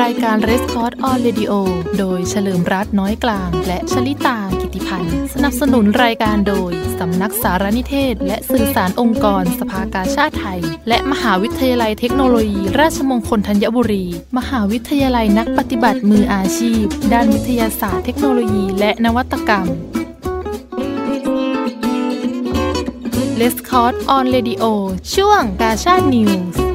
รายการ r e s c o r d on Radio โดยเฉลิมรัตน์น้อยกลาง และชลิตากิติพันธ์ สนับสนุนรายการโดย สำนักสารนิเทศ และสื่อสารองค์กร สภากาชาติไทย และมหาวิทยาลัยเทคโนโลยี ราชมงคลธัญบุรี มหาวิทยาลัยนักปฏิบัติมืออาชีพ ด้านวิทยาศาสตร์เทคโนโลยี และนวัตกรรม Red Cross on Radio ช่วงกาชาด News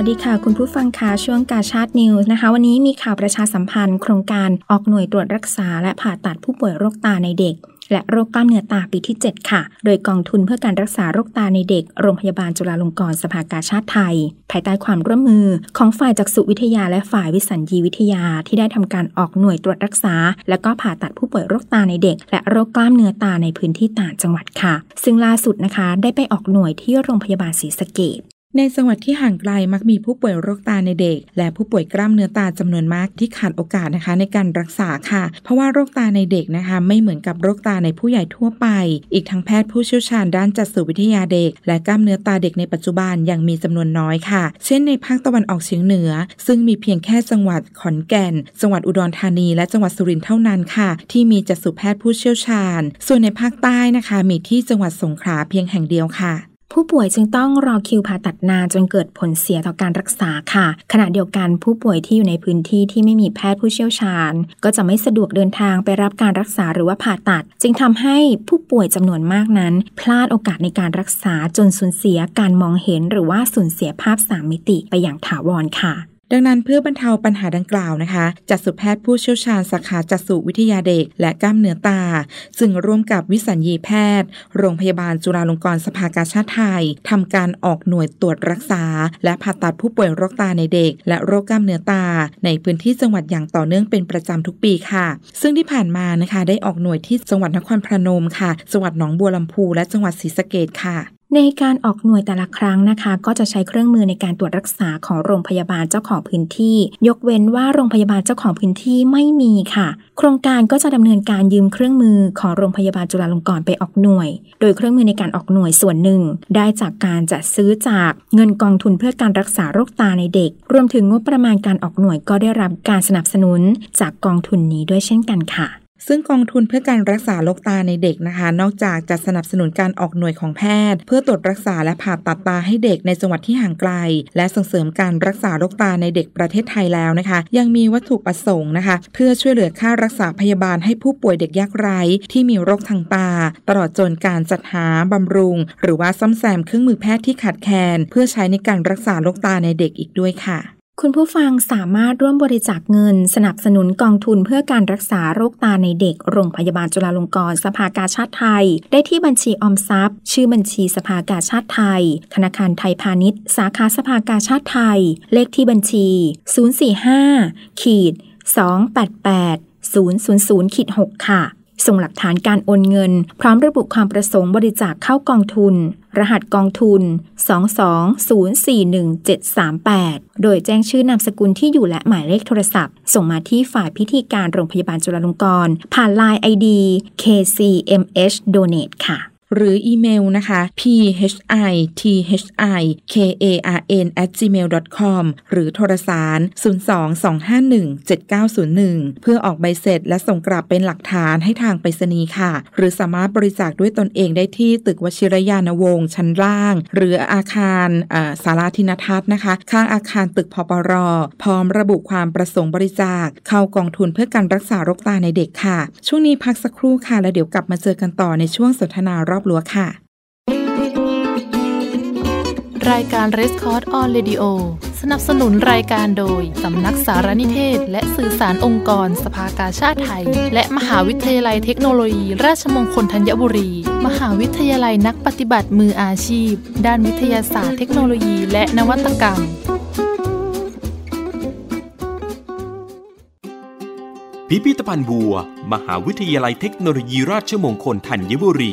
วัสดีค่ะ คุณผู้ฟังคะช่วงกาชาด News นะคะ วันนี้มีข่าวประชาสัมพันธ์ โครงการออกหน่วยตรวจรักษา และผ่าตัดผู้ป่วยโรคตาในเด็ก และโรคกล้ามเนื้อตาปีที่ 7 ค่ะ โดยกองทุนเพื่อการรักษาโรคตาในเด็ก โรงพยาบาลจุฬาลงกรณ์สภากาชาติไทย ภายใต้ความร่วมมือของฝ่ายจักษุวิทยาและฝ่ายวิสัญญีวิทยาที่ได้ทำการออกหน่วยตรวจรักษา และก็ผ่าตัดผู้ป่วยโรคตาในเด็ก และโรคกล้ามเนื้อตาในพื้นที่ต่างจังหวัดค่ะ ซึ่งล่าสุดนะคะ ได้ไปออกหน่วยที่โรงพยาบาลศรีสะเกษ ในจังหวัดที่ห่างไกลมักมีผู้ป่วยโรคตาในเด็ก และผู้ป่วยกล้ามเนื้อตาจำนวนมากที่ขาดโอกาสนะคะในการรักษาค่ะ เพราะว่าโรคตาในเด็กนะคะ ไม่เหมือนกับโรคตาในผู้ใหญ่ทั่วไป อีกทั้งแพทย์ผู้เชี่ยวชาญด้านจักษุวิทยาเด็ก และกล้ามเนื้อตาเด็กในปัจจุบันยังมีจำนวนน้อยค่ะ เช่นในภาคตะวันออกเฉียงเหนือ ซึ่งมีเพียงแค่จังหวัดขอนแก่น จังหวัดอุดรธานี และจังหวัดสุรินทร์เท่านั้นค่ะ ที่มีจักษุแพทย์ผู้เชี่ยวชาญ ส่วนในภาคใต้นะคะ มีที่จังหวัดสงขลาเพียงแห่งเดียวค่ะ ผู้ป่วยจึงต้องรอคิวผ่าตัดนานจนเกิดผลเสียต่อการรักษาค่ะ ขณะเดียวกันผู้ป่วยที่อยู่ในพื้นที่ที่ไม่มีแพทย์ผู้เชี่ยวชาญ ก็จะไม่สะดวกเดินทางไปรับการรักษาหรือว่าผ่าตัด จึงทำให้ผู้ป่วยจำนวนมากนั้น พลาดโอกาสในการรักษาจนสูญเสียการมองเห็น หรือว่าสูญเสียภาพสามมิติไปอย่างถาวรค่ะ ดังนั้นเพื่อบรรเทาปัญหาดังกล่าวนะคะจักษุแพทย์ผู้เชี่ยวชาญสาขาจักษุวิทยาเด็ก และกล้ามเนื้อตา จึงร่วมกับวิสัญญีแพทย์ โรงพยาบาลจุฬาลงกรณ์สภากาชาติไทยทำการออกหน่วยตรวจรักษา และผ่าตัดผู้ป่วยโรคตาในเด็ก และโรคกล้ามเนื้อตา ในพื้นที่จังหวัดอย่างต่อเนื่องเป็นประจำทุกปีค่ะ ซึ่งที่ผ่านมานะคะได้ออกหน่วยที่จังหวัดนครพนมค่ะจังหวัดหนองบัวลำพูและจังหวัดศรีสะเกษค่ะ ในการออกหน่วยแต่ละครั้งนะคะ ก็จะใช้เครื่องมือในการตรวจรักษาของโรงพยาบาลเจ้าของพื้นที่ ยกเว้นว่าโรงพยาบาลเจ้าของพื้นที่ไม่มีค่ะ โครงการก็จะดำเนินการยืมเครื่องมือของโรงพยาบาลจุฬาลงกรณ์ไปออกหน่วย โดยเครื่องมือในการออกหน่วยส่วนหนึ่ง ได้จากการจัดซื้อจากเงินกองทุนเพื่อการรักษาโรคตาในเด็ก รวมถึงงบประมาณการออกหน่วยก็ได้รับการสนับสนุนจากกองทุนนี้ด้วยเช่นกันค่ะ ซึ่งกองทุนเพื่อการรักษาโรคตาในเด็กนะคะ นอกจากจะสนับสนุนการออกหน่วยของแพทย์ เพื่อตรวจรักษาและผ่าตัดตาให้เด็กในจังหวัดที่ห่างไกล และส่งเสริมการรักษาโรคตาในเด็กประเทศไทยแล้วนะคะ ยังมีวัตถุประสงค์นะคะ เพื่อช่วยเหลือค่ารักษาพยาบาลให้ผู้ป่วยเด็กยากไร้ที่มีโรคทางตา ตลอดจนการจัดหาบำรุง หรือว่าซ่อมแซมเครื่องมือแพทย์ที่ขาดแคลนเพื่อใช้ในการรักษาโรคตาในเด็กอีกด้วยค่ะ คุณผู้ฟังสามารถร่วมบริจาคเงิน สนับสนุนกองทุนเพื่อการรักษาโรคตาในเด็ก โรงพยาบาลจุฬาลงกรณ์สภากาชาติไทย ได้ที่บัญชีออมทรัพย์ ชื่อบัญชีสภากาชาติไทย ธนาคารไทยพาณิชย์ สาขาสภากาชาติไทย เลขที่บัญชี 045ขีด288 000ขีด6ค่ะ ส่งหลักฐานการโอนเงิน พร้อมระบุความประสงค์บริจาคเข้ากองทุน รหัสกองทุน 22041738โดยแจ้งชื่อนามสกุลที่อยู่และหมายเลขโทรศัพท์ ส่งมาที่ฝ่ายพิธีการโรงพยาบาลจุฬาลงกรณ์ผ่านไลน์ ID KCMH Donate ค่ะ หรืออีเมลนะคะ phi thikarn at gmail com หรือโทรสาร 02-251-7901 เพื่อออกใบเสร็จและส่งกลับเป็นหลักฐานให้ทางไปรษณีย์ค่ะ หรือสามารถบริจาคด้วยตนเองได้ที่ตึกวชิรยานวงศ์ชั้นล่าง หรืออาคารสาราธินทัศน์นะคะ ข้างอาคารตึกพปร พร้อมระบุความประสงค์บริจาค เข้ากองทุนเพื่อการรักษาโรคตาในเด็กค่ะ ช่วงนี้พักสักครู่ค่ะ แล้วเดี๋ยวกลับมาเจอกันต่อในช่วงสนทนารอบรั้วค่ะ รายการ r e s c o r d on Radio สนับสนุนรายการโดย สำนักสารนิเทศ และสื่อสารองค์กร สภากาชาติไทย และมหาวิทยาลัยเทคโนโลยี ราชมงคลธัญบุรี มหาวิทยาลัยนักปฏิบัติมืออาชีพ ด้านวิทยาศาสตร์เทคโนโลยี และนวัตกรรมพิพิธภัณฑ์บัว มหาวิทยาลัยเทคโนโลยีราชมงคลธัญบุรี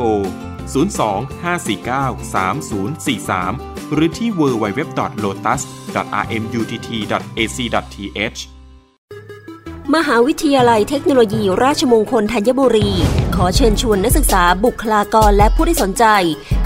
ร 02-549-3043 หรือที่ www.lotus.rmutt.ac.th มหาวิทยาลัยเทคโนโลยีราชมงคลธัญบุรี ขอเชิญชวนนักศึกษาบุคลากรและผู้ที่สนใจ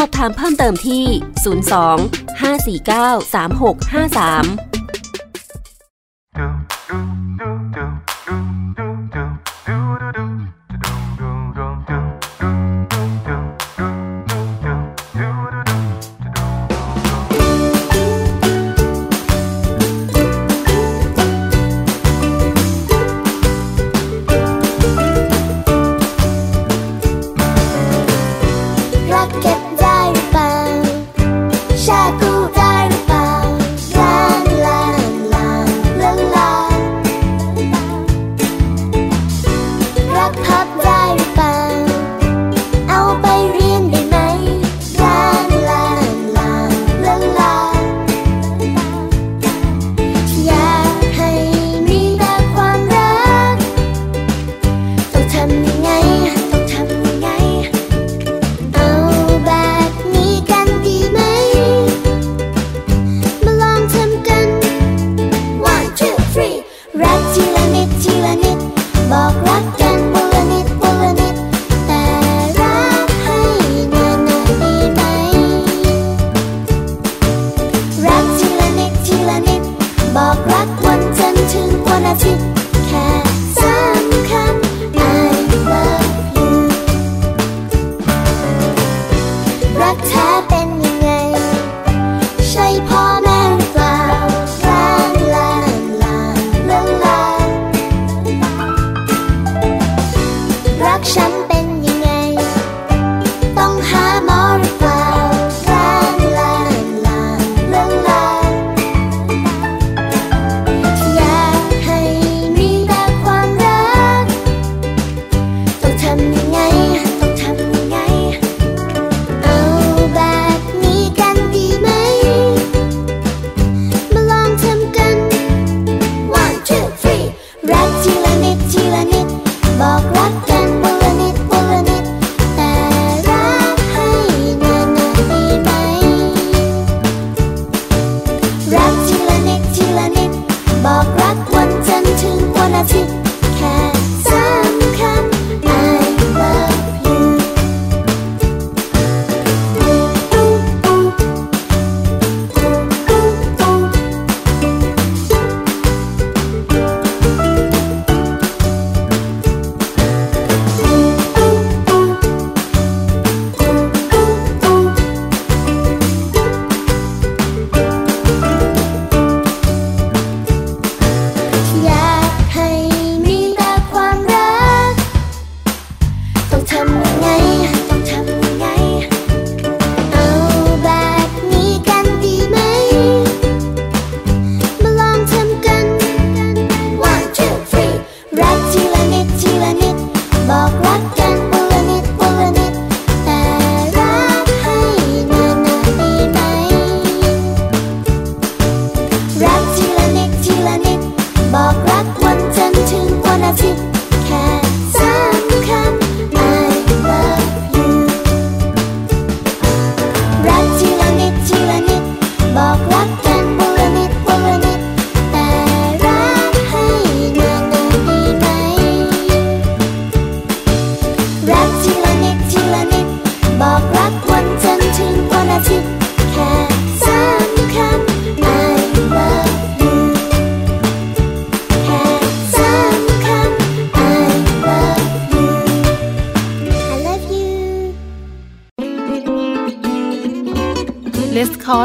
สอบถามเพิ่มเติมที่ 02 549 3653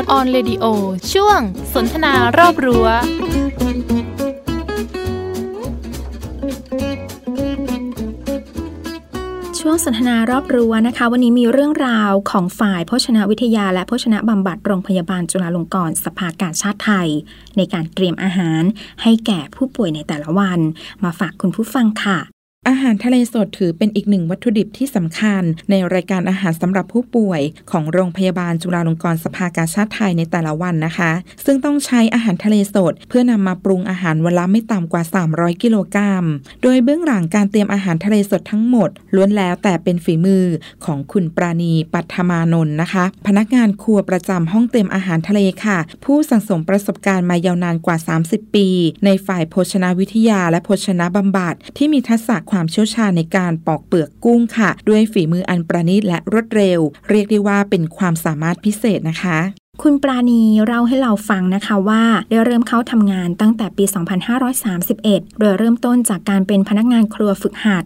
Cross on Radio ช่วงสนทนารอบรั้วช่วงสนทนารอบรั้วนะคะ วันนี้มีเรื่องราวของฝ่ายโภชนาวิทยาและโภชนบำบัดโรงพยาบาลจุฬาลงกรณ์สภากาชาติไทย ในการเตรียมอาหารให้แก่ผู้ป่วยในแต่ละวัน มาฝากคุณผู้ฟังค่ะ อาหารทะเลสดถือเป็นอีกหนึ่งวัตถุดิบที่สำคัญ ในรายการอาหารสำหรับผู้ป่วย ของโรงพยาบาลจุฬาลงกรณ์สภากาชาติไทยในแต่ละวันนะคะ ซึ่งต้องใช้อาหารทะเลสด เพื่อนำมาปรุงอาหารวันละไม่ต่ำกว่า 300 กิโลกรัม โดยเบื้องหลังการเตรียมอาหารทะเลสดทั้งหมด ล้วนแล้วแต่เป็นฝีมือของคุณปราณีปัทมานนท์นะคะ พนักงานครัวประจำห้องเตรียมอาหารทะเลค่ะ ผู้สังสมประสบการณ์มายาวนานกว่า 30 ปี ในฝ่ายโภชนาวิทยาและโภชนาบำบัดที่มีทักษะความเชี่ยวชาญในการปอกเปลือกกุ้งค่ะ ด้วยฝีมืออันประณีตและรวดเร็ว เรียกได้ว่าเป็นความสามารถพิเศษนะคะคุณปราณีเล่าให้เราฟังนะคะว่าได้เริ่มเข้าทำงานตั้งแต่ปี 2531 โดยเริ่มต้นจากการเป็นพนักงานครัวฝึกหัด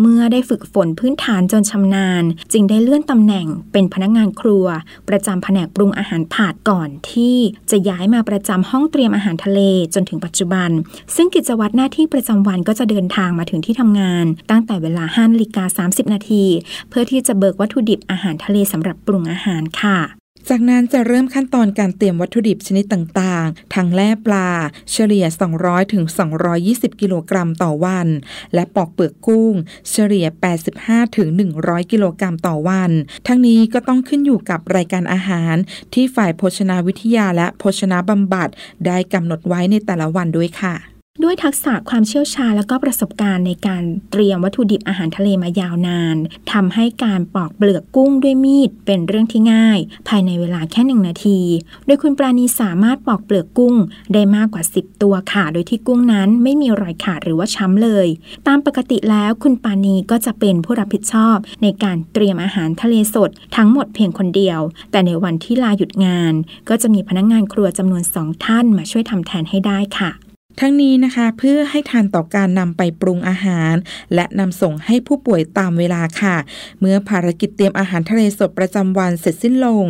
เมื่อได้ฝึกฝนพื้นฐานจนชำนาญ จึงได้เลื่อนตำแหน่งเป็นพนักงานครัว ประจำแผนกปรุงอาหารผัดก่อนที่จะย้ายมาประจำห้องเตรียมอาหารทะเลจนถึงปัจจุบัน ซึ่งกิจวัตรหน้าที่ประจำวันก็จะเดินทางมาถึงที่ทำงาน ตั้งแต่เวลา5นาฬิกา30 นาที เพื่อที่จะเบิกวัตถุดิบอาหารทะเลสำหรับปรุงอาหารค่ะ จากนั้นจะเริ่มขั้นตอนการเตรียมวัตถุดิบชนิดต่างๆ ทั้งแล่ปลา เฉลี่ย 200ถึง220 กิโลกรัมต่อวัน และปอกเปลือกกุ้ง เฉลี่ย 85ถึง100 กิโลกรัมต่อวัน ทั้งนี้ก็ต้องขึ้นอยู่กับรายการอาหาร ที่ฝ่ายโภชนาวิทยาและโภชนาบำบัด ได้กำหนดไว้ในแต่ละวันด้วยค่ะ ด้วยทักษะความเชี่ยวชาญและก็ประสบการณ์ในการเตรียมวัตถุดิบอาหารทะเลมายาวนานทำให้การปอกเปลือกกุ้งด้วยมีดเป็นเรื่องที่ง่าย ภายในเวลาแค่หนึ่งนาที โดยคุณปราณีสามารถปอกเปลือกกุ้งได้มากกว่า 10 ตัวค่ะ โดยที่กุ้งนั้นไม่มีรอยขาดหรือว่าช้ำเลย ตามปกติแล้วคุณปราณีก็จะเป็นผู้รับผิดชอบ ในการเตรียมอาหารทะเลสด ทั้งหมดเพียงคนเดียว แต่ในวันที่ลาหยุดงาน ก็จะมีพนักงานครัวจำนวนสองท่านมาช่วยทำแทนให้ได้ค่ะ ทั้งนี้นะคะเพื่อให้ทันต่อการนำไปปรุงอาหาร และนำส่งให้ผู้ป่วยตามเวลาค่ะ เมื่อภารกิจเตรียมอาหารทะเลสดประจำวันเสร็จสิ้นลง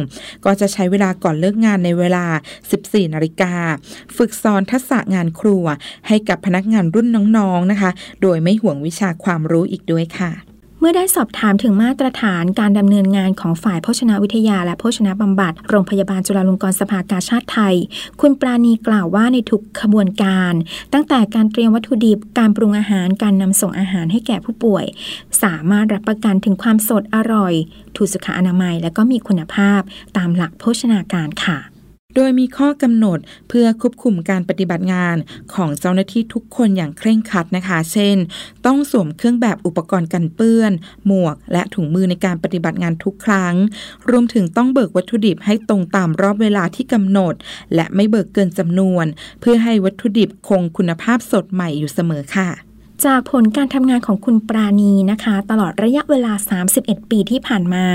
ก็จะใช้เวลาก่อนเลิกงานในเวลา 14 นาฬิกา ฝึกสอนทักษะงานครัว ให้กับพนักงานรุ่นน้องๆนะคะ โดยไม่ห่วงวิชาความรู้อีกด้วยค่ะ เมื่อได้สอบถามถึงมาตรฐานการดำเนินงานของฝ่ายโภชนาวิทยา และโภชนาบำบัดโรงพยาบาลจุฬาลงกรณ์สภากาชาติไทย คุณปราณีกล่าวว่าในทุกขบวนการ ตั้งแต่การเตรียมวัตถุดิบการปรุงอาหารการนำส่งอาหารให้แก่ผู้ป่วย สามารถรับประกันถึงความสดอร่อย ถูกสุขอนามัย และก็มีคุณภาพตามหลักโภชนาการค่ะ โดยมีข้อกำหนดเพื่อควบคุมการปฏิบัติงานของเจ้าหน้าที่ทุกคนอย่างเคร่งครัดนะคะ เช่น ต้องสวมเครื่องแบบอุปกรณ์กันเปื้อน หมวก และถุงมือในการปฏิบัติงานทุกครั้ง รวมถึงต้องเบิกวัตถุดิบให้ตรงตามรอบเวลาที่กำหนด และไม่เบิกเกินจำนวน เพื่อให้วัตถุดิบคงคุณภาพสดใหม่อยู่เสมอค่ะ จากผลการทำงานของคุณปราณีนะคะ ตลอดระยะเวลา 31 ปีที่ผ่านมา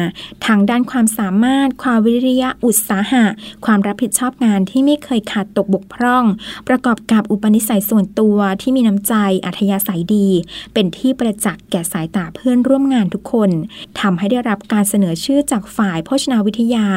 ทางด้านความสามารถ ความวิริยะอุตสาหะ ความรับผิดชอบงานที่ไม่เคยขาดตกบกพร่อง ประกอบกับอุปนิสัยส่วนตัวที่มีน้ำใจอัธยาศัยดี เป็นที่ประจักษ์แก่สายตาเพื่อนร่วมงานทุกคนทำให้ได้รับการเสนอชื่อจากฝ่ายโภชนาวิทยา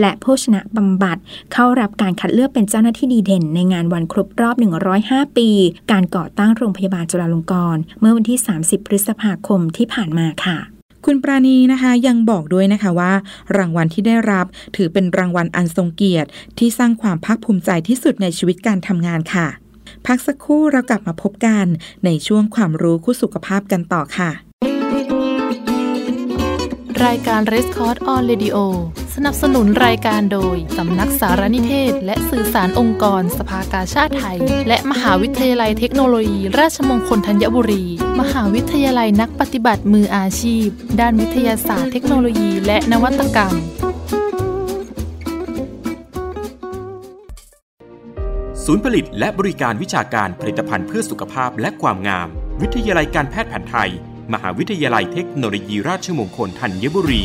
และโภชนะบำบัด เข้ารับการคัดเลือกเป็นเจ้าหน้าที่ดีเด่น ในงานวันครบรอบ 105 ปี การก่อตั้งโรงพยาบาลจุฬาลงกรณ์เมื่อวันที่ 30 พฤษภาคมที่ผ่านมาค่ะ คุณปราณีนะคะยังบอกด้วยนะคะว่า รางวัลที่ได้รับถือเป็นรางวัลอันทรงเกียรติที่สร้างความภาคภูมิใจที่สุดในชีวิตการทำงานค่ะ พักสักครู่เรากลับมาพบกันในช่วงความรู้คู่สุขภาพกันต่อค่ะ รายการ r e s c o r d on Radio สนับสนุนรายการโดย สำนักสารนิเทศ และสื่อสารองค์กร สภากาชาติไทย และมหาวิทยาลัยเทคโนโลยี ราชมงคลธัญบุรี มหาวิทยาลัยนักปฏิบัติมืออาชีพ ด้านวิทยาศาสตร์เทคโนโลยี และนวัตกรรม ศูนย์ผลิตและบริการวิชาการผลิตภัณฑ์เพื่อสุขภาพและความงาม วิทยาลัยการแพทย์แผนไทย มหาวิทยาลัยเทคโนโลยี ราชมงคลธัญบุรี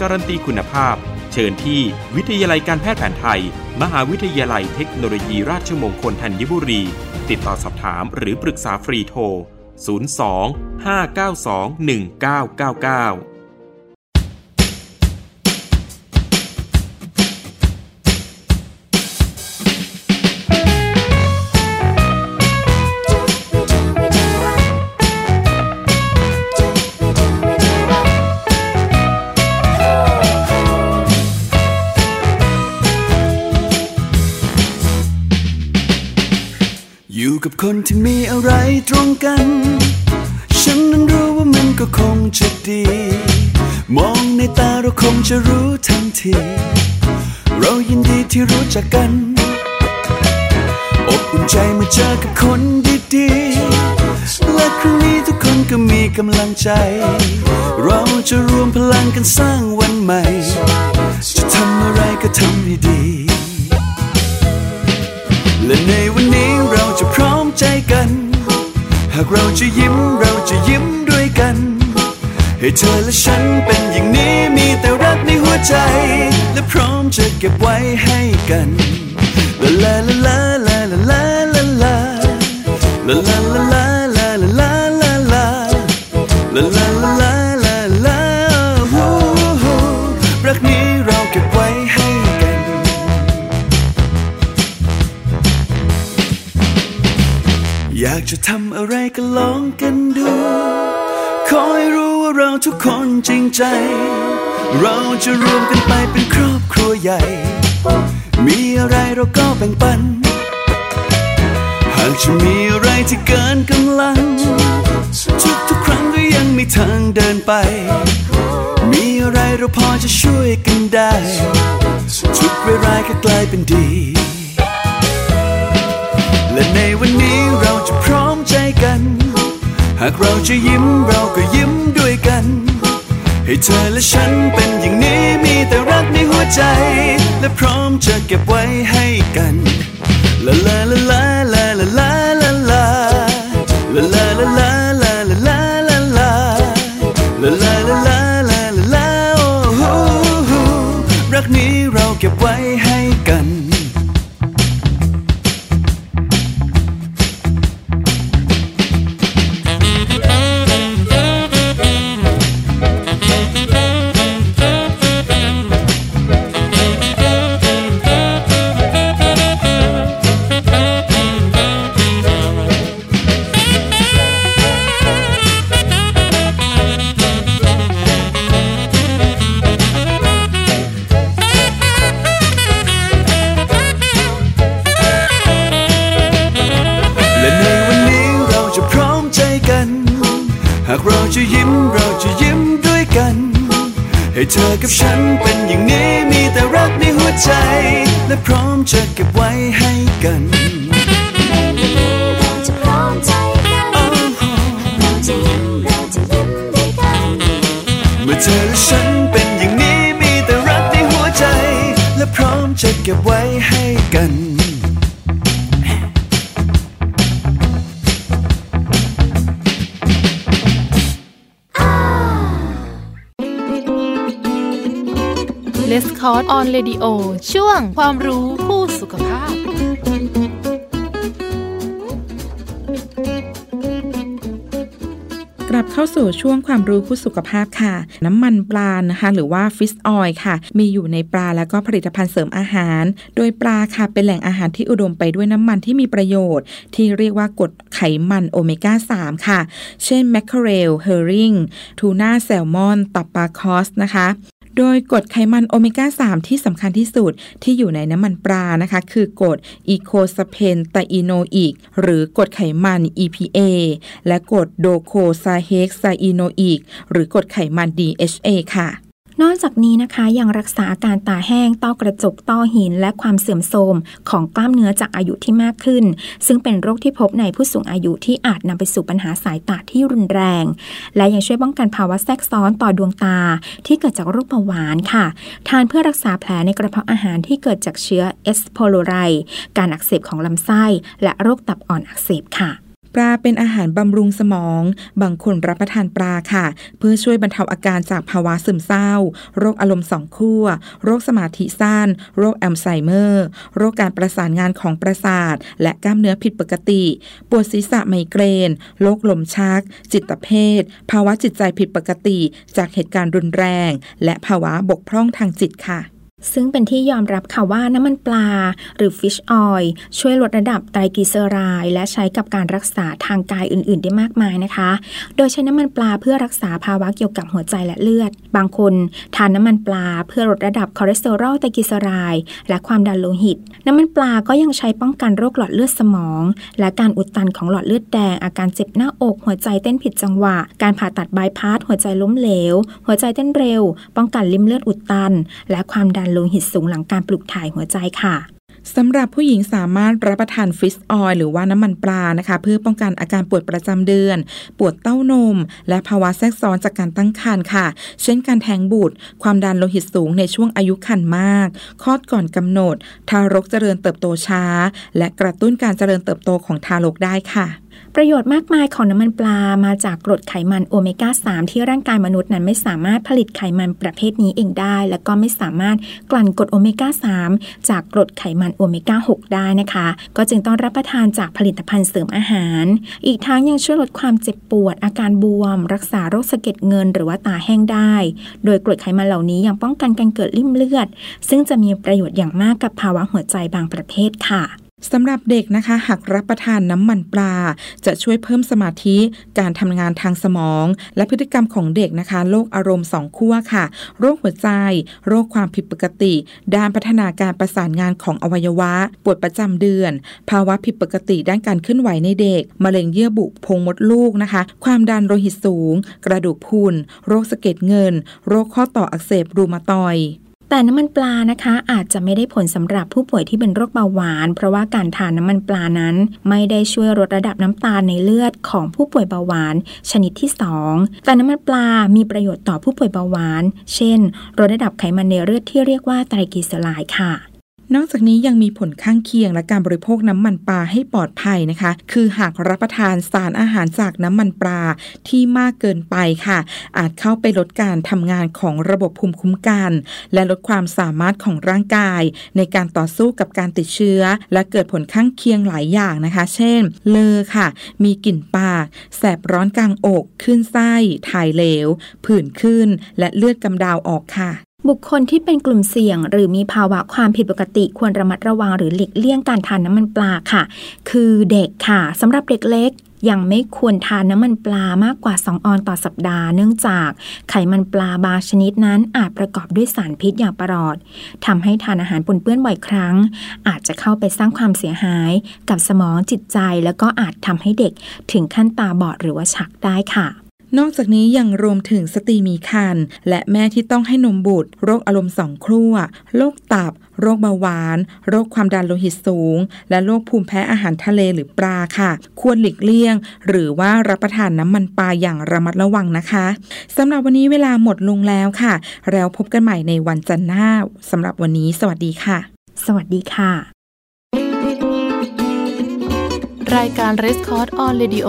การันตีคุณภาพ เชิญที่วิทยาลัยการแพทย์แผนไทย มหาวิทยาลัยเทคโนโลยีราชมงคลธัญบุรี ติดต่อสอบถามหรือปรึกษาฟรีโทร 02 592 1999 อยู่กับคนที่มีอะไรตรงกัน ฉันนั้นรู้ว่ามันก็คงจะดี มองในตาเราคงจะรู้ทันที เรายินดีที่รู้จักกัน อบอุ่นใจเมื่อเจอกับคนดีๆ และครั้งนี้ทุกคนก็มีกำลังใจ เราจะรวมพลังกันสร้างวันใหม่ จะทำอะไรก็ทำให้ดีากเราจะยิ้มเราจะยิ้มด้วยกัน ให้เธอและฉันเป็นอย่างนี้มีแต่รักในหัวใจ และพร้อมจะเก็บไว้ให้กันลาลาลาลาลาลาลาลาลาลาลา จะทำอะไรก็ลองกันดู ขอให้รู้ว่าเราทุกคนจริงใจ เราจะรวมกันไปเป็นครอบครัวใหญ่ มีอะไรเราก็แบ่งปัน หากจะมีอะไรที่เกินกำลัง ทุกทุกครั้งก็ยังมีทางเดินไป มีอะไรเราพอจะช่วยกันได้ ทุกเวลาก็กลายเป็นดี และในวันนี้ กัน หากเราจะยิ้มเราก็ยิ้มด้วยกัน ให้เธอและฉันเป็นอย่างนี้มีแต่รักในหัวใจ และพร้อมจะเก็บไว้ให้กันลาลาลาลาลาลาลาลาลา ก็บไว้ให้กันเลสคอร์ on radio ช่วงความรู้คู่สุขภาพ เข้าสู่ช่วงความรู้คู่สุขภาพค่ะ น้ำมันปลานะคะ หรือว่า fish oil ค่ะ มีอยู่ในปลาแล้วก็ผลิตภัณฑ์เสริมอาหาร โดยปลาค่ะเป็นแหล่งอาหารที่อุดมไปด้วยน้ำมันที่มีประโยชน์ ที่เรียกว่ากรดไขมันโอเมก้า 3 ค่ะ เช่น mackerel herring ทูน่าแซลมอนตับปลาคอดนะคะ โดยกรดไขมันโอเมก้า 3 ที่สำคัญที่สุดที่อยู่ในน้ำมันปลานะคะ คือกรด eicosapentaenoic หรือกรดไขมัน EPA และกรด docosahexaenoic หรือกรดไขมัน DHA ค่ะ นอกจากนี้นะคะยังรักษาอาการตาแห้งต้อกระจกต้อหิน และความเสื่อมโทรมของกล้ามเนื้อจากอายุที่มากขึ้น ซึ่งเป็นโรคที่พบในผู้สูงอายุที่อาจนำไปสู่ปัญหาสายตาที่รุนแรง และยังช่วยป้องกันภาวะแทรกซ้อนต่อดวงตา ที่เกิดจากโรคเบาหวานค่ะ ทานเพื่อรักษาแผลในกระเพาะอาหารที่เกิดจากเชื้อ H. pyloriการอักเสบของลำไส้ และโรคตับอ่อนอักเสบค่ะ ปลาเป็นอาหารบำรุงสมอง บางคนรับประทานปลาค่ะ เพื่อช่วยบรรเทาอาการจากภาวะซึมเศร้า โรคอารมณ์สองขั้ว โรคสมาธิสั้น โรคแอลไซเมอร์ โรคการประสานงานของประสาท และกล้ามเนื้อผิดปกติ ปวดศีรษะไมเกรน โรคลมชัก จิตเภท ภาวะจิตใจผิดปกติ จากเหตุการณ์รุนแรง และภาวะบกพร่องทางจิตค่ะ ซึ่งเป็นที่ยอมรับค่ะว่าน้ำมันปลา หรือ fish oil ช่วยลดระดับไตรกลีเซอไรด์และใช้กับการรักษาทางกายอื่น ๆ ได้มากมายนะคะ โดยใช้น้ำมันปลาเพื่อรักษาภาวะเกี่ยวกับหัวใจและเลือด บางคนทานน้ำมันปลาเพื่อลดระดับคอเลสเตอรอลไตรกลีเซอไรด์และความดันโลหิต น้ำมันปลาก็ยังใช้ป้องกันโรคหลอดเลือดสมอง และการอุดตันของหลอดเลือดแดง อาการเจ็บหน้าอก หัวใจเต้นผิดจังหวะ การผ่าตัดบายพาสหัวใจล้มเหลว หัวใจเต้นเร็ว ป้องกันลิ่มเลือดอุดตัน และความดันโลหิตสูงหลังการปลูกถ่ายหัวใจค่ะสำหรับผู้หญิงสามารถรับประทานฟิชออยล์หรือว่าน้ำมันปลานะคะ เพื่อป้องกันอาการปวดประจำเดือน ปวดเต้านม และภาวะแทรกซ้อนจากการตั้งครรภ์ค่ะ เช่นการแท้งบุตร ความดันโลหิตสูงในช่วงอายุครรภ์มากคลอดก่อนกำหนด ทารกเจริญเติบโตช้า และกระตุ้นการเจริญเติบโตของทารกได้ค่ะ ประโยชน์มากมายของน้ำมันปลามาจากกรดไขมันโอเมก้า 3 ที่ร่างกายมนุษย์นั้นไม่สามารถผลิตไขมันประเภทนี้เองได้ และก็ไม่สามารถกลั่นกรดโอเมก้า 3 จากกรดไขมันโอเมก้า 6 ได้นะคะ ก็จึงต้องรับประทานจากผลิตภัณฑ์เสริมอาหาร อีกทั้งยังช่วยลดความเจ็บปวด อาการบวม รักษาโรคสะเก็ดเงิน หรือว่าตาแห้งได้ โดยกรดไขมันเหล่านี้ยังป้องกันการเกิดริ่มเลือด ซึ่งจะมีประโยชน์อย่างมากกับภาวะหัวใจบางประเภทค่ะ สำหรับเด็กนะคะ หากรับประทานน้ำมันปลา จะช่วยเพิ่มสมาธิการทำงานทางสมอง และพฤติกรรมของเด็กนะคะโรคอารมณ์สองขั้วค่ะ โรคหัวใจ โรคความผิดปกติ ด้านพัฒนาการประสานงานของอวัยวะ ปวดประจำเดือน ภาวะผิดปกติด้านการเคลื่อนไหวในเด็ก มะเร็งเยื่อบุโพรงมดลูกนะคะ ความดันโลหิตสูง กระดูกพุนโรคสะเก็ดเงิน โรคข้อต่ออักเสบรูมาตอย แต่น้ำมันปลานะคะอาจจะไม่ได้ผลสำหรับผู้ป่วยที่เป็นโรคเบาหวาน เพราะว่าการทานน้ำมันปลานั้น ไม่ได้ช่วยลดระดับน้ำตาลในเลือดของผู้ป่วยเบาหวาน ชนิดที่ 2 แต่น้ำมันปลามีประโยชน์ต่อผู้ป่วยเบาหวาน เช่นลดระดับไขมันในเลือดที่เรียกว่าไตรกลีเซอไรด์ค่ะ นอกจากนี้ยังมีผลข้างเคียงและการบริโภคน้ำมันปลาให้ปลอดภัยนะคะ คือหากรับประทานสารอาหารจากน้ำมันปลาที่มากเกินไปค่ะ อาจเข้าไปลดการทำงานของระบบภูมิคุ้มกัน และลดความสามารถของร่างกาย ในการต่อสู้กับการติดเชื้อ และเกิดผลข้างเคียงหลายอย่างนะคะ เช่น เลอค่ะ มีกลิ่นปาก แสบร้อนกลางอก ขึ้นไส้ ถ่ายเหลว ผื่นขึ้น และเลือดกำดาวออกค่ะ บุคคลที่เป็นกลุ่มเสี่ยง หรือมีภาวะความผิดปกติควรระมัดระวังหรือหลีกเลี่ยงการทานน้ำมันปลาค่ะ คือเด็กค่ะสำหรับเด็กเล็กยังไม่ควรทานน้ำมันปลามากกว่า 2 ออนซ์ต่อสัปดาห์เนื่องจากไขมันปลาบางชนิดนั้นอาจประกอบด้วยสารพิษอย่างประหลอดทำให้ทานอาหารปนเปื้อนบ่อยครั้ง อาจจะเข้าไปสร้างความเสียหายกับสมองจิตใจ แล้วก็อาจทำให้เด็กถึงขั้นตาบอดหรือว่าชักได้ค่ะ นอกจากนี้ยังรวมถึงสตรีมีครรภ์และแม่ที่ต้องให้นมบุตร โรคอารมณ์สองขั้วโรคตับ โรคเบาหวาน โรคความดันโลหิตสูง และโรคภูมิแพ้อาหารทะเลหรือปลาค่ะ ควรหลีกเลี่ยง หรือว่ารับประทานน้ำมันปลาอย่างระมัดระวังนะคะสำหรับวันนี้เวลาหมดลงแล้วค่ะ แล้วพบกันใหม่ในวันจันทร์หน้าสำหรับวันนี้ สวัสดีค่ะ สวัสดีค่ะ รายการ r e s c o r d on Radio